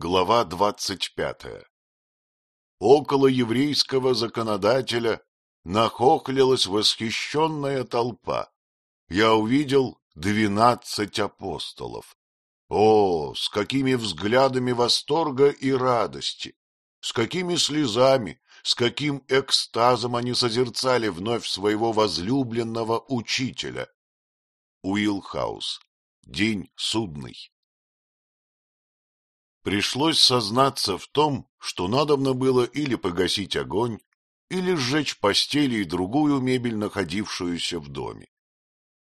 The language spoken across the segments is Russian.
Глава двадцать пятая Около еврейского законодателя нахохлилась восхищенная толпа. Я увидел двенадцать апостолов. О, с какими взглядами восторга и радости! С какими слезами, с каким экстазом они созерцали вновь своего возлюбленного учителя! Уилхаус. День судный. Пришлось сознаться в том, что надобно было или погасить огонь, или сжечь постели и другую мебель, находившуюся в доме.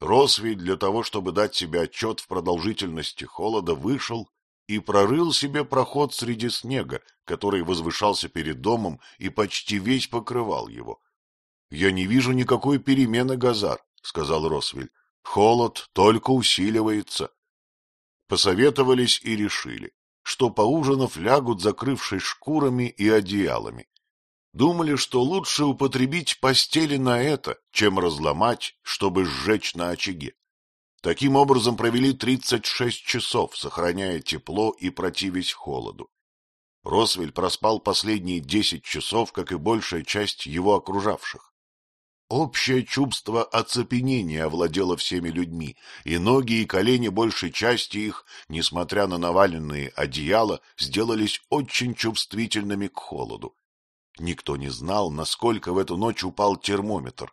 Росвей для того, чтобы дать себе отчет в продолжительности холода, вышел и прорыл себе проход среди снега, который возвышался перед домом и почти весь покрывал его. — Я не вижу никакой перемены, Газар, — сказал Росвель. — Холод только усиливается. Посоветовались и решили, что, поужинав, лягут, закрывшись шкурами и одеялами. Думали, что лучше употребить постели на это, чем разломать, чтобы сжечь на очаге. Таким образом провели тридцать шесть часов, сохраняя тепло и противясь холоду. Росвель проспал последние десять часов, как и большая часть его окружавших. Общее чувство оцепенения овладело всеми людьми, и ноги и колени большей части их, несмотря на наваленные одеяла, сделались очень чувствительными к холоду. Никто не знал, насколько в эту ночь упал термометр.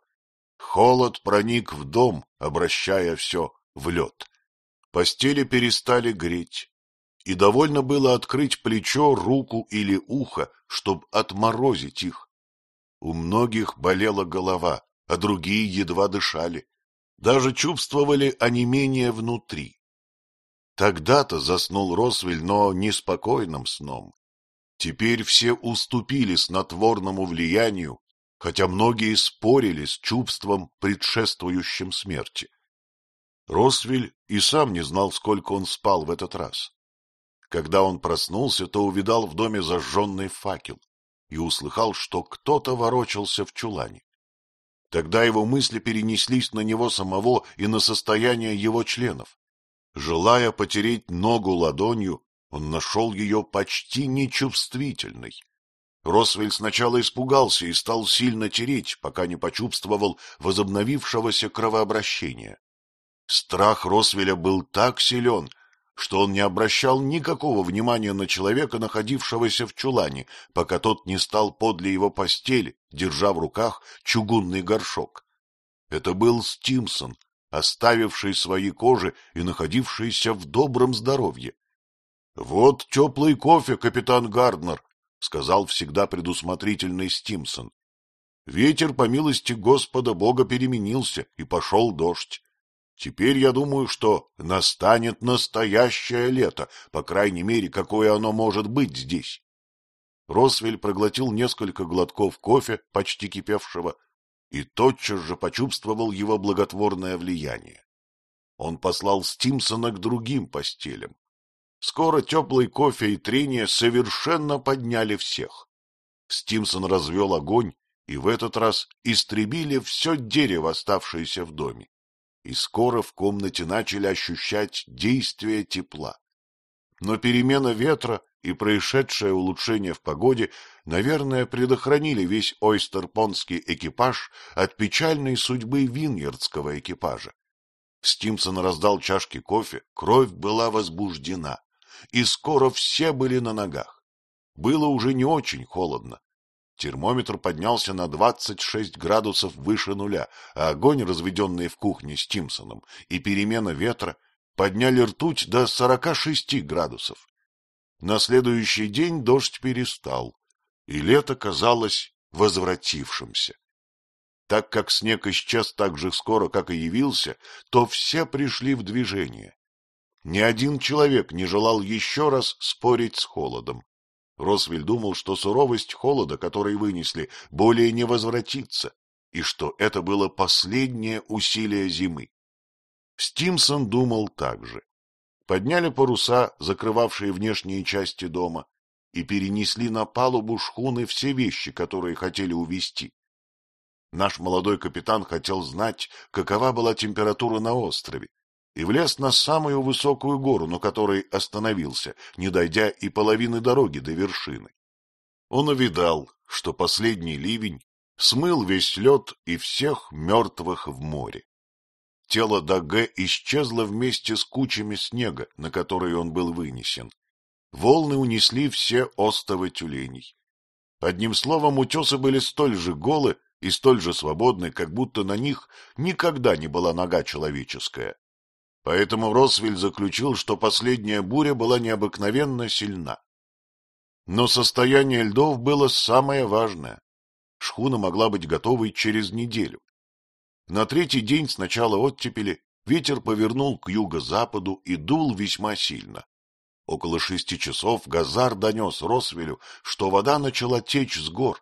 Холод проник в дом, обращая все в лед. Постели перестали греть, и довольно было открыть плечо, руку или ухо, чтобы отморозить их. У многих болела голова, а другие едва дышали. Даже чувствовали онемение внутри. Тогда-то заснул Росвель, но неспокойным сном. Теперь все уступили снотворному влиянию, хотя многие спорили с чувством, предшествующим смерти. Росвель и сам не знал, сколько он спал в этот раз. Когда он проснулся, то увидал в доме зажженный факел и услыхал, что кто-то ворочался в чулане. Тогда его мысли перенеслись на него самого и на состояние его членов. Желая потереть ногу ладонью, он нашел ее почти нечувствительной. Росвель сначала испугался и стал сильно тереть, пока не почувствовал возобновившегося кровообращения. Страх Росвеля был так силен, что он не обращал никакого внимания на человека, находившегося в чулане, пока тот не стал подле его постели, держа в руках чугунный горшок. Это был Стимсон, оставивший свои кожи и находившийся в добром здоровье. — Вот теплый кофе, капитан Гарднер, — сказал всегда предусмотрительный Стимсон. Ветер, по милости Господа Бога, переменился, и пошел дождь. Теперь я думаю, что настанет настоящее лето, по крайней мере, какое оно может быть здесь. Росвель проглотил несколько глотков кофе, почти кипевшего, и тотчас же почувствовал его благотворное влияние. Он послал Стимсона к другим постелям. Скоро теплый кофе и трение совершенно подняли всех. Стимсон развел огонь, и в этот раз истребили все дерево, оставшееся в доме. И скоро в комнате начали ощущать действие тепла. Но перемена ветра и происшедшее улучшение в погоде, наверное, предохранили весь ойстерпонский экипаж от печальной судьбы виньердского экипажа. Стимсон раздал чашки кофе, кровь была возбуждена и скоро все были на ногах. Было уже не очень холодно. Термометр поднялся на двадцать шесть градусов выше нуля, а огонь, разведенный в кухне с Тимсоном, и перемена ветра подняли ртуть до сорока шести градусов. На следующий день дождь перестал, и лето казалось возвратившимся. Так как снег исчез так же скоро, как и явился, то все пришли в движение. Ни один человек не желал еще раз спорить с холодом. Росвель думал, что суровость холода, который вынесли, более не возвратится, и что это было последнее усилие зимы. Стимсон думал так же. Подняли паруса, закрывавшие внешние части дома, и перенесли на палубу шхуны все вещи, которые хотели увезти. Наш молодой капитан хотел знать, какова была температура на острове, и влез на самую высокую гору, на которой остановился, не дойдя и половины дороги до вершины. Он увидал, что последний ливень смыл весь лед и всех мертвых в море. Тело Даге исчезло вместе с кучами снега, на которые он был вынесен. Волны унесли все остовы тюленей. Одним словом, утесы были столь же голы и столь же свободны, как будто на них никогда не была нога человеческая. Поэтому Росвель заключил, что последняя буря была необыкновенно сильна. Но состояние льдов было самое важное. Шхуна могла быть готовой через неделю. На третий день с начала оттепели ветер повернул к юго-западу и дул весьма сильно. Около шести часов Газар донес Росвелю, что вода начала течь с гор,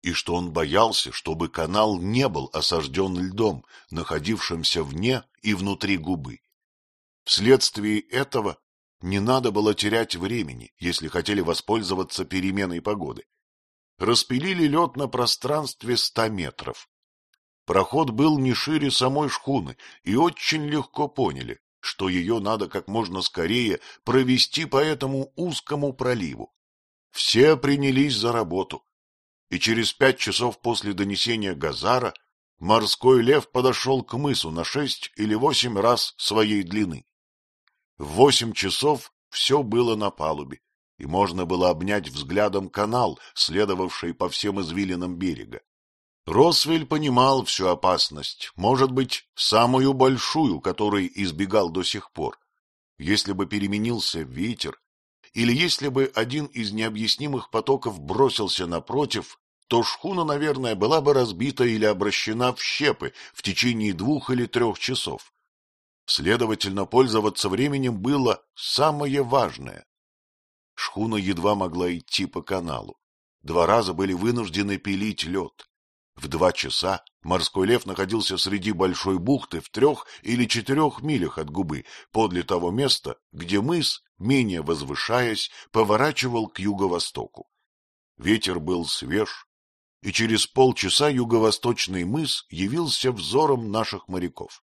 и что он боялся, чтобы канал не был осажден льдом, находившимся вне и внутри губы. Вследствие этого не надо было терять времени, если хотели воспользоваться переменой погоды. Распилили лед на пространстве ста метров. Проход был не шире самой шхуны, и очень легко поняли, что ее надо как можно скорее провести по этому узкому проливу. Все принялись за работу, и через пять часов после донесения Газара морской лев подошел к мысу на шесть или восемь раз своей длины. В восемь часов все было на палубе, и можно было обнять взглядом канал, следовавший по всем извилинам берега. Росвель понимал всю опасность, может быть, самую большую, которой избегал до сих пор. Если бы переменился ветер, или если бы один из необъяснимых потоков бросился напротив, то шхуна, наверное, была бы разбита или обращена в щепы в течение двух или трех часов. Следовательно, пользоваться временем было самое важное. Шхуна едва могла идти по каналу. Два раза были вынуждены пилить лед. В два часа морской лев находился среди большой бухты в трех или четырех милях от губы, подле того места, где мыс, менее возвышаясь, поворачивал к юго-востоку. Ветер был свеж, и через полчаса юго-восточный мыс явился взором наших моряков.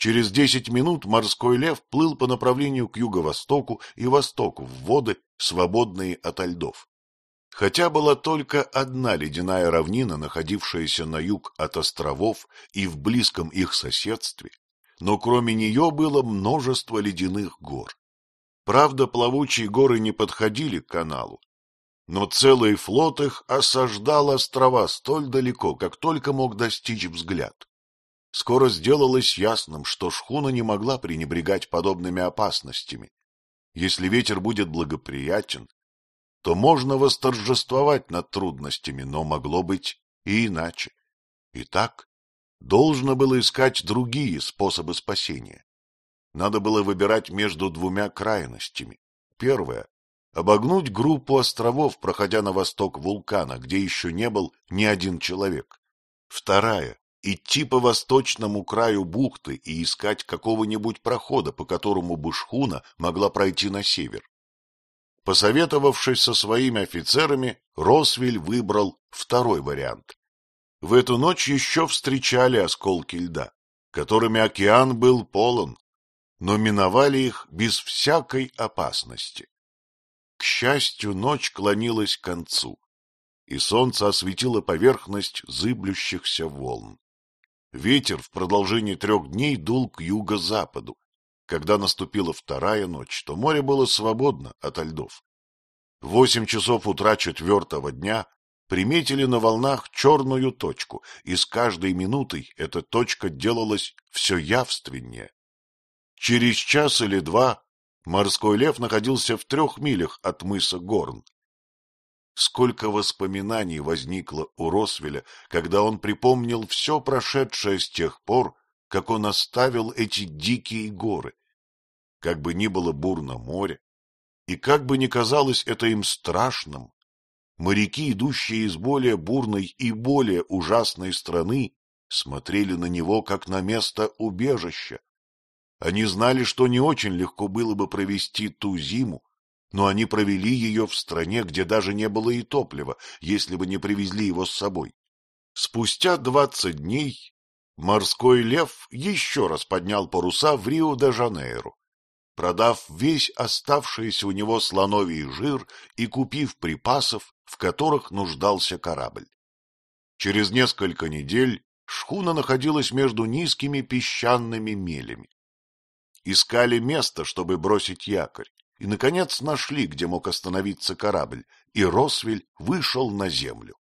Через десять минут морской лев плыл по направлению к юго-востоку и востоку в воды, свободные ото льдов. Хотя была только одна ледяная равнина, находившаяся на юг от островов и в близком их соседстве, но кроме нее было множество ледяных гор. Правда, плавучие горы не подходили к каналу, но целый флот их осаждал острова столь далеко, как только мог достичь взгляд. Скоро сделалось ясным, что шхуна не могла пренебрегать подобными опасностями. Если ветер будет благоприятен, то можно восторжествовать над трудностями, но могло быть и иначе. Итак, должно было искать другие способы спасения. Надо было выбирать между двумя крайностями. Первое — обогнуть группу островов, проходя на восток вулкана, где еще не был ни один человек. Вторая идти по восточному краю бухты и искать какого-нибудь прохода, по которому бы шхуна могла пройти на север. Посоветовавшись со своими офицерами, Росвель выбрал второй вариант. В эту ночь еще встречали осколки льда, которыми океан был полон, но миновали их без всякой опасности. К счастью, ночь клонилась к концу, и солнце осветило поверхность зыблющихся волн. Ветер в продолжении трех дней дул к юго-западу. Когда наступила вторая ночь, то море было свободно от льдов. В восемь часов утра четвертого дня приметили на волнах черную точку, и с каждой минутой эта точка делалась все явственнее. Через час или два морской лев находился в трех милях от мыса Горн. Сколько воспоминаний возникло у Росвеля, когда он припомнил все прошедшее с тех пор, как он оставил эти дикие горы. Как бы ни было бурно море, и как бы ни казалось это им страшным, моряки, идущие из более бурной и более ужасной страны, смотрели на него как на место убежища. Они знали, что не очень легко было бы провести ту зиму, но они провели ее в стране, где даже не было и топлива, если бы не привезли его с собой. Спустя двадцать дней Морской лев еще раз поднял паруса в Рио-де-Жанейро. Продав весь оставшийся у него слоновий жир и купив припасов, в которых нуждался корабль. Через несколько недель шхуна находилась между низкими песчаными мелями. Искали место, чтобы бросить якорь, и, наконец, нашли, где мог остановиться корабль, и Росвель вышел на землю.